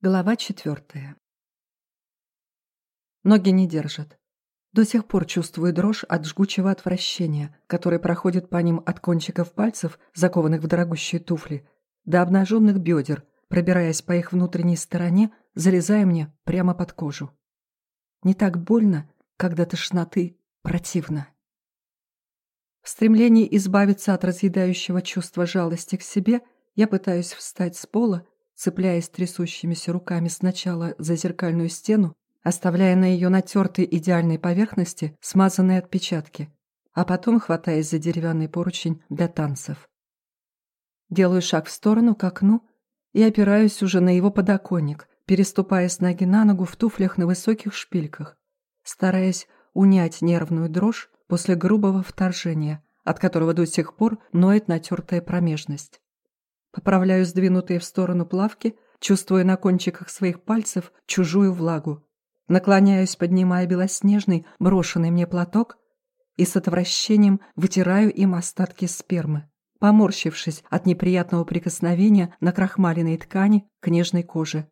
Глава четвертая. Ноги не держат. До сих пор чувствую дрожь от жгучего отвращения, которое проходит по ним от кончиков пальцев, закованных в дорогущие туфли, до обнаженных бедер, пробираясь по их внутренней стороне, залезая мне прямо под кожу. Не так больно, когда тошноты противно. В стремлении избавиться от разъедающего чувства жалости к себе я пытаюсь встать с пола цепляясь трясущимися руками сначала за зеркальную стену, оставляя на ее натертой идеальной поверхности смазанные отпечатки, а потом хватаясь за деревянный поручень для танцев. Делаю шаг в сторону к окну и опираюсь уже на его подоконник, переступая с ноги на ногу в туфлях на высоких шпильках, стараясь унять нервную дрожь после грубого вторжения, от которого до сих пор ноет натертая промежность. Поправляю сдвинутые в сторону плавки, чувствуя на кончиках своих пальцев чужую влагу. Наклоняюсь, поднимая белоснежный, брошенный мне платок и с отвращением вытираю им остатки спермы, поморщившись от неприятного прикосновения на крахмаленной ткани к нежной коже.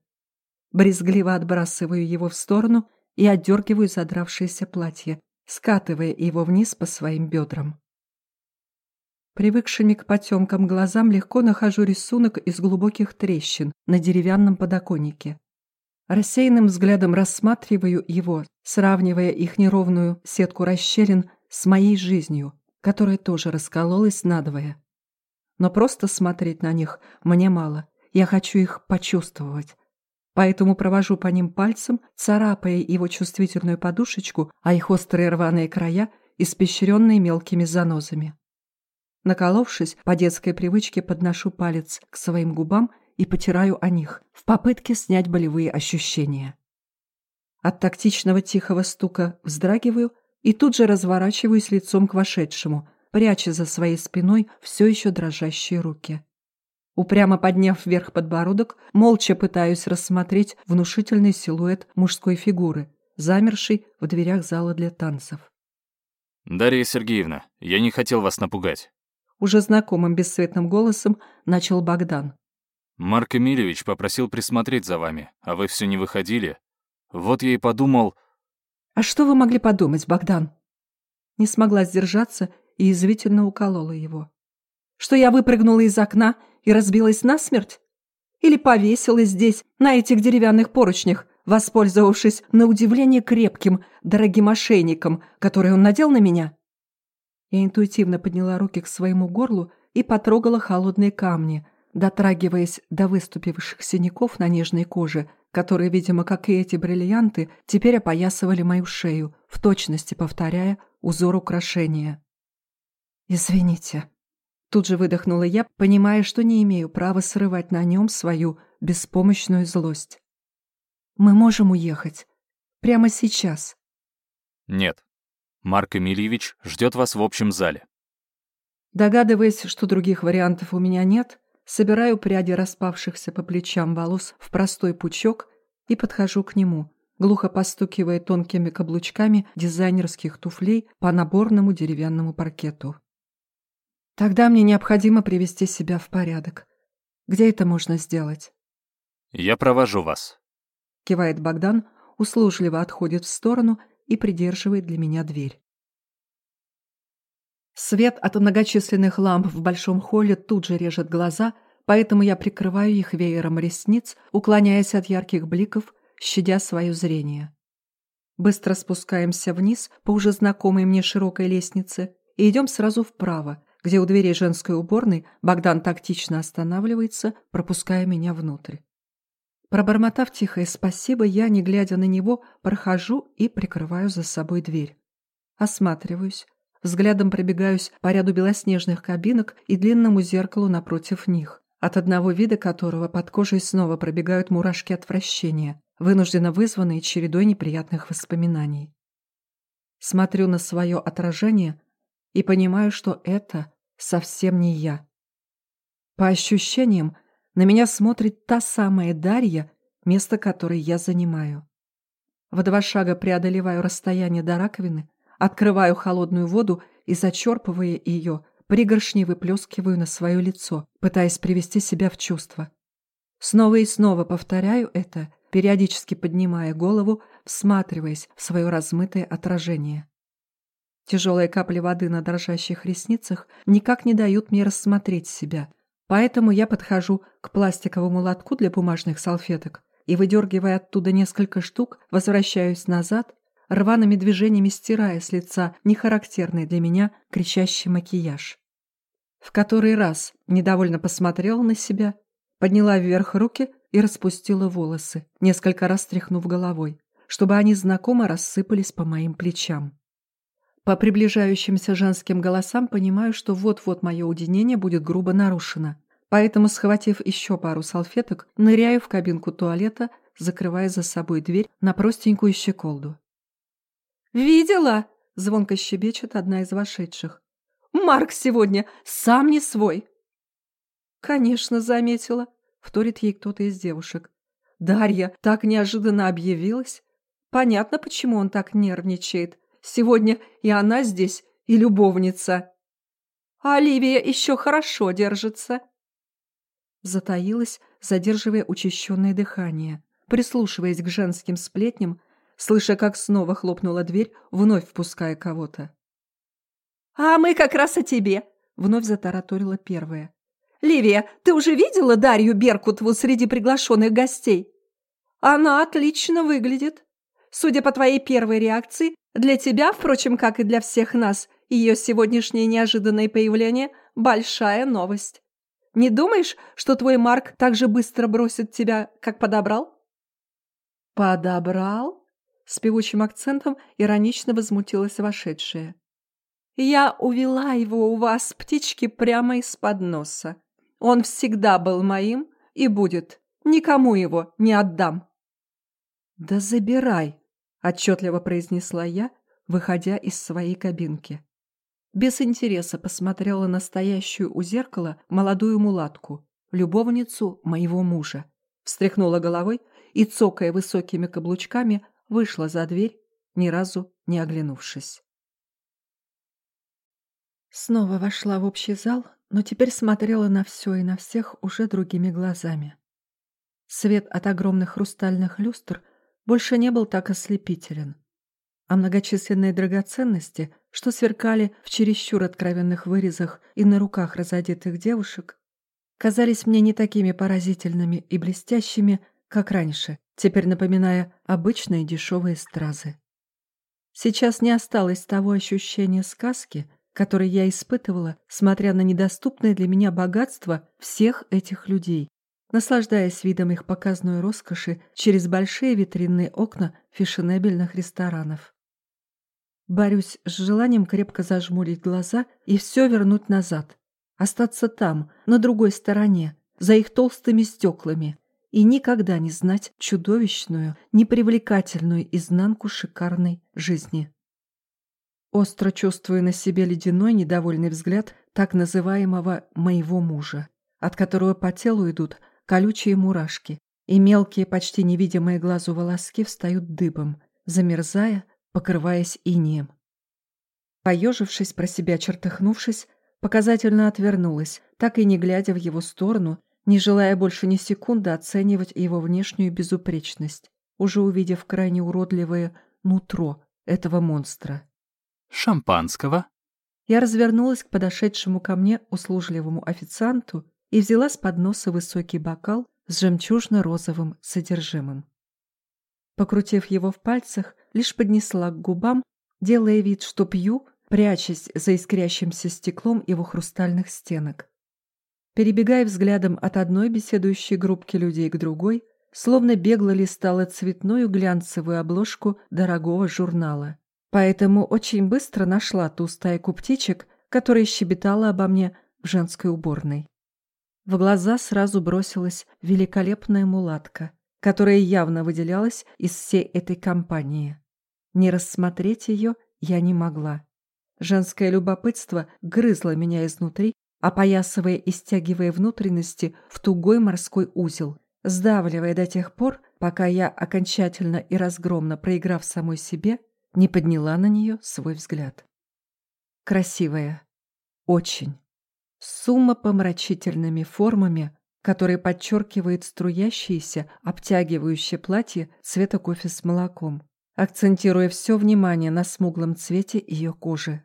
Брезгливо отбрасываю его в сторону и отдергиваю задравшееся платье, скатывая его вниз по своим бедрам. Привыкшими к потемкам глазам легко нахожу рисунок из глубоких трещин на деревянном подоконнике. Рассеянным взглядом рассматриваю его, сравнивая их неровную сетку расщелин с моей жизнью, которая тоже раскололась надвое. Но просто смотреть на них мне мало, я хочу их почувствовать. Поэтому провожу по ним пальцем, царапая его чувствительную подушечку, а их острые рваные края, испещренные мелкими занозами. Наколовшись, по детской привычке подношу палец к своим губам и потираю о них, в попытке снять болевые ощущения. От тактичного тихого стука вздрагиваю и тут же разворачиваюсь лицом к вошедшему, пряча за своей спиной все еще дрожащие руки. Упрямо подняв вверх подбородок, молча пытаюсь рассмотреть внушительный силуэт мужской фигуры, замерший в дверях зала для танцев. «Дарья Сергеевна, я не хотел вас напугать уже знакомым бесцветным голосом начал Богдан. «Марк Эмильевич попросил присмотреть за вами, а вы все не выходили. Вот я и подумал...» «А что вы могли подумать, Богдан?» Не смогла сдержаться и извительно уколола его. «Что я выпрыгнула из окна и разбилась насмерть? Или повесилась здесь, на этих деревянных поручнях, воспользовавшись на удивление крепким, дорогим ошейником, который он надел на меня?» Я интуитивно подняла руки к своему горлу и потрогала холодные камни, дотрагиваясь до выступивших синяков на нежной коже, которые, видимо, как и эти бриллианты, теперь опоясывали мою шею, в точности повторяя узор украшения. «Извините», — тут же выдохнула я, понимая, что не имею права срывать на нем свою беспомощную злость. «Мы можем уехать. Прямо сейчас». «Нет», Марк Эмильевич ждет вас в общем зале. Догадываясь, что других вариантов у меня нет, собираю пряди распавшихся по плечам волос в простой пучок и подхожу к нему, глухо постукивая тонкими каблучками дизайнерских туфлей по наборному деревянному паркету. Тогда мне необходимо привести себя в порядок. Где это можно сделать? Я провожу вас. Кивает Богдан, услужливо отходит в сторону и придерживает для меня дверь. Свет от многочисленных ламп в большом холле тут же режет глаза, поэтому я прикрываю их веером ресниц, уклоняясь от ярких бликов, щадя свое зрение. Быстро спускаемся вниз по уже знакомой мне широкой лестнице и идем сразу вправо, где у двери женской уборной Богдан тактично останавливается, пропуская меня внутрь. Пробормотав тихое спасибо, я, не глядя на него, прохожу и прикрываю за собой дверь. Осматриваюсь, взглядом пробегаюсь по ряду белоснежных кабинок и длинному зеркалу напротив них, от одного вида которого под кожей снова пробегают мурашки отвращения, вынужденно вызванные чередой неприятных воспоминаний. Смотрю на свое отражение и понимаю, что это совсем не я. По ощущениям, на меня смотрит та самая Дарья, место которой я занимаю. В два шага преодолеваю расстояние до раковины, открываю холодную воду и, зачерпывая ее, пригоршней выплескиваю на свое лицо, пытаясь привести себя в чувство. Снова и снова повторяю это, периодически поднимая голову, всматриваясь в свое размытое отражение. Тяжелые капли воды на дрожащих ресницах никак не дают мне рассмотреть себя, поэтому я подхожу к пластиковому лотку для бумажных салфеток и, выдергивая оттуда несколько штук, возвращаюсь назад, рваными движениями стирая с лица нехарактерный для меня кричащий макияж. В который раз недовольно посмотрела на себя, подняла вверх руки и распустила волосы, несколько раз тряхнув головой, чтобы они знакомо рассыпались по моим плечам. По приближающимся женским голосам понимаю, что вот-вот мое уединение будет грубо нарушено. Поэтому, схватив еще пару салфеток, ныряю в кабинку туалета, закрывая за собой дверь на простенькую щеколду. «Видела?» – звонко щебечет одна из вошедших. «Марк сегодня сам не свой!» «Конечно, заметила», – вторит ей кто-то из девушек. «Дарья так неожиданно объявилась. Понятно, почему он так нервничает. Сегодня и она здесь, и любовница. А Оливия еще хорошо держится. Затаилась, задерживая учащенное дыхание, прислушиваясь к женским сплетням, слыша, как снова хлопнула дверь, вновь впуская кого-то. «А мы как раз о тебе!» — вновь затараторила первая. «Ливия, ты уже видела Дарью Беркутову среди приглашенных гостей? Она отлично выглядит. Судя по твоей первой реакции, для тебя, впрочем, как и для всех нас, ее сегодняшнее неожиданное появление – большая новость. Не думаешь, что твой Марк так же быстро бросит тебя, как подобрал?» «Подобрал?» – с певучим акцентом иронично возмутилась вошедшая. «Я увела его у вас, птички, прямо из-под носа. Он всегда был моим и будет. Никому его не отдам». «Да забирай!» Отчетливо произнесла я, выходя из своей кабинки. Без интереса посмотрела на стоящую у зеркала молодую мулатку, любовницу моего мужа. Встряхнула головой и, цокая высокими каблучками, вышла за дверь, ни разу не оглянувшись. Снова вошла в общий зал, но теперь смотрела на все и на всех уже другими глазами. Свет от огромных хрустальных люстр – больше не был так ослепителен. А многочисленные драгоценности, что сверкали в чересчур откровенных вырезах и на руках разодетых девушек, казались мне не такими поразительными и блестящими, как раньше, теперь напоминая обычные дешевые стразы. Сейчас не осталось того ощущения сказки, которое я испытывала, смотря на недоступное для меня богатство всех этих людей, наслаждаясь видом их показной роскоши через большие витринные окна фешенебельных ресторанов. Борюсь с желанием крепко зажмурить глаза и все вернуть назад, остаться там, на другой стороне, за их толстыми стеклами, и никогда не знать чудовищную, непривлекательную изнанку шикарной жизни. Остро чувствую на себе ледяной недовольный взгляд так называемого «моего мужа», от которого по телу идут колючие мурашки, и мелкие, почти невидимые глазу волоски встают дыбом, замерзая, покрываясь инеем. Поежившись, про себя чертыхнувшись, показательно отвернулась, так и не глядя в его сторону, не желая больше ни секунды оценивать его внешнюю безупречность, уже увидев крайне уродливое нутро этого монстра. «Шампанского?» Я развернулась к подошедшему ко мне услужливому официанту и взяла с подноса высокий бокал с жемчужно-розовым содержимым. Покрутив его в пальцах, лишь поднесла к губам, делая вид, что пью, прячась за искрящимся стеклом его хрустальных стенок. Перебегая взглядом от одной беседующей группки людей к другой, словно бегло листала цветную глянцевую обложку дорогого журнала. Поэтому очень быстро нашла ту стайку птичек, которая щебетала обо мне в женской уборной. В глаза сразу бросилась великолепная мулатка, которая явно выделялась из всей этой компании. Не рассмотреть ее я не могла. Женское любопытство грызло меня изнутри, опоясывая и стягивая внутренности в тугой морской узел, сдавливая до тех пор, пока я, окончательно и разгромно проиграв самой себе, не подняла на нее свой взгляд. Красивая. Очень с умопомрачительными формами, который подчеркивает струящееся, обтягивающее платье цвета кофе с молоком, акцентируя все внимание на смуглом цвете ее кожи.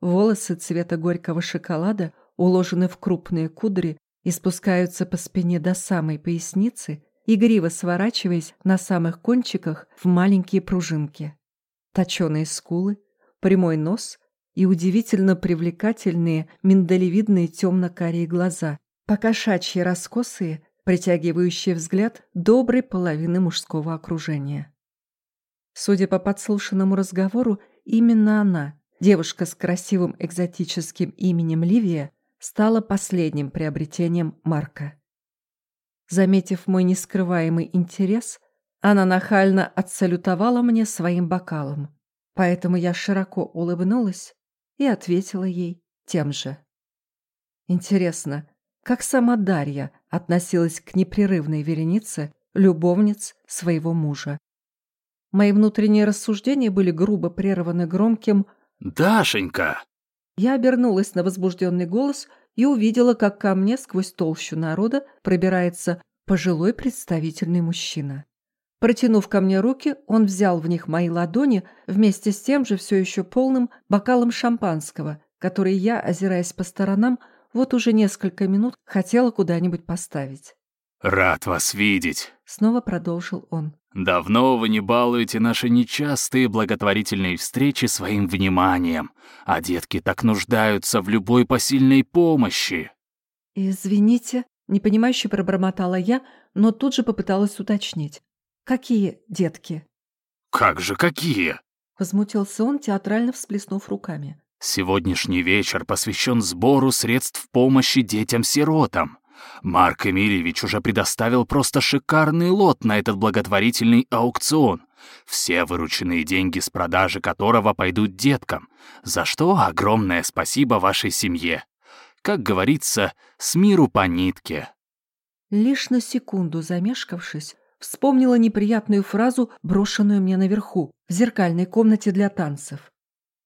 Волосы цвета горького шоколада уложены в крупные кудри и спускаются по спине до самой поясницы, игриво сворачиваясь на самых кончиках в маленькие пружинки. Точеные скулы, прямой нос и удивительно привлекательные миндалевидные темно-карие глаза, покошачьи раскосые, притягивающие взгляд доброй половины мужского окружения. Судя по подслушанному разговору, именно она, девушка с красивым экзотическим именем Ливия, стала последним приобретением Марка. Заметив мой нескрываемый интерес, она нахально отсалютовала мне своим бокалом, поэтому я широко улыбнулась и ответила ей тем же. Интересно, как сама Дарья относилась к непрерывной веренице любовниц своего мужа. Мои внутренние рассуждения были грубо прерваны громким «Дашенька!». Я обернулась на возбужденный голос и увидела, как ко мне сквозь толщу народа пробирается пожилой представительный мужчина. Протянув ко мне руки, он взял в них мои ладони вместе с тем же все еще полным бокалом шампанского, который я, озираясь по сторонам, вот уже несколько минут хотела куда-нибудь поставить. «Рад вас видеть», — снова продолжил он. «Давно вы не балуете наши нечастые благотворительные встречи своим вниманием, а детки так нуждаются в любой посильной помощи». «Извините», — непонимающе пробормотала я, но тут же попыталась уточнить. «Какие детки?» «Как же какие?» — возмутился он, театрально всплеснув руками. Сегодняшний вечер посвящен сбору средств помощи детям-сиротам. Марк Эмильевич уже предоставил просто шикарный лот на этот благотворительный аукцион, все вырученные деньги с продажи которого пойдут деткам, за что огромное спасибо вашей семье. Как говорится, с миру по нитке. Лишь на секунду замешкавшись, вспомнила неприятную фразу, брошенную мне наверху, в зеркальной комнате для танцев.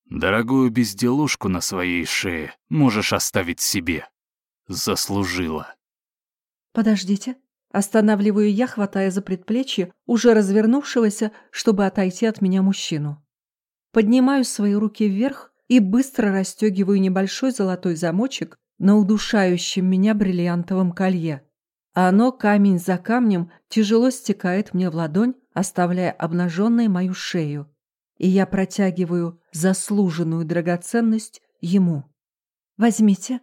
Дорогую безделушку на своей шее можешь оставить себе. Заслужила. Подождите. Останавливаю я, хватая за предплечье, уже развернувшегося, чтобы отойти от меня мужчину. Поднимаю свои руки вверх и быстро расстегиваю небольшой золотой замочек на удушающем меня бриллиантовом колье. Оно камень за камнем тяжело стекает мне в ладонь, оставляя обнаженной мою шею и я протягиваю заслуженную драгоценность ему. Возьмите.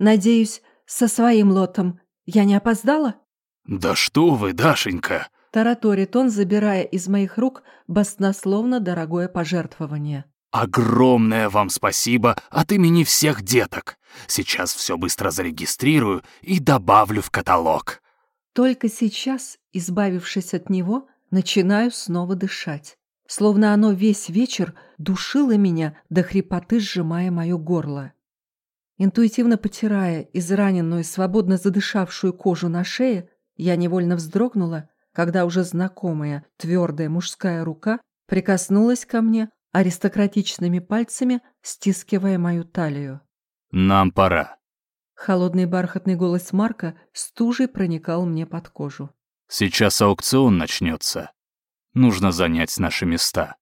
Надеюсь, со своим лотом я не опоздала? Да что вы, Дашенька! Тараторит он, забирая из моих рук баснословно дорогое пожертвование. Огромное вам спасибо от имени всех деток. Сейчас все быстро зарегистрирую и добавлю в каталог. Только сейчас, избавившись от него, начинаю снова дышать словно оно весь вечер душило меня до хрипоты, сжимая мое горло. Интуитивно потирая израненную, свободно задышавшую кожу на шее, я невольно вздрогнула, когда уже знакомая твердая мужская рука прикоснулась ко мне аристократичными пальцами, стискивая мою талию. «Нам пора». Холодный бархатный голос Марка стужей проникал мне под кожу. «Сейчас аукцион начнется. Нужно занять наши места.